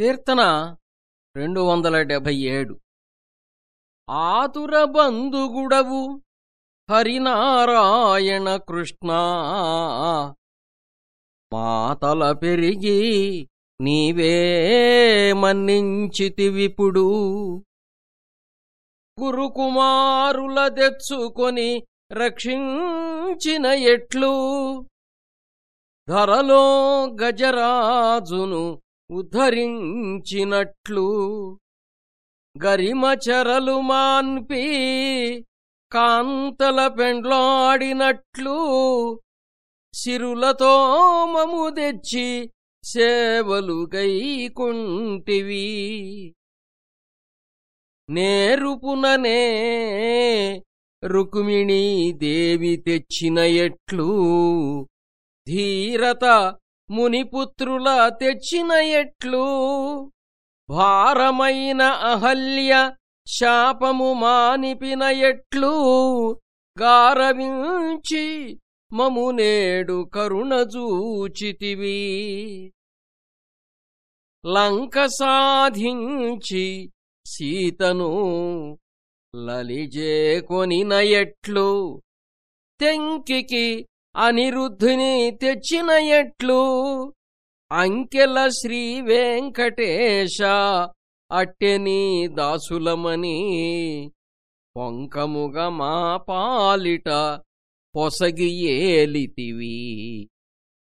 కీర్తన రెండు వందల డెబ్భై ఏడు. ఆతుర బంధుగుడవు హరినారాయణ కృష్ణ. మాతల పెరిగి నీవే మన్నించితివిపుడు. గురుకుమారుల తెచ్చుకొని రక్షించిన ఎట్లు. ధరలో గజరాజును ఉద్ధరించినట్లు గరిమచరలు మాన్పి కాంతల పెండ్లాడినట్లు సిరులతో మము తెచ్చి సేవలు గైకుంటివి. నేరుపుననే రుక్మిణీ దేవి తెచ్చిన ఎట్లు ధీరత మునిపుత్రుల తెచ్చిన ఎట్లు భారమైన అహల్య శాపము మానిపిన ఎట్లు గారవించి మము నేడు కరుణజూచితివి లంక సాధించి సీతను లలిజే ఎట్లు తెంకికి అనిరుద్ధుని తెచ్చిన ఎట్లు? అంకెల శ్రీ వెంకటేశ అట్టెని దాసులమని పొంకముగ మా పాలిట పొసగి ఏలితివి.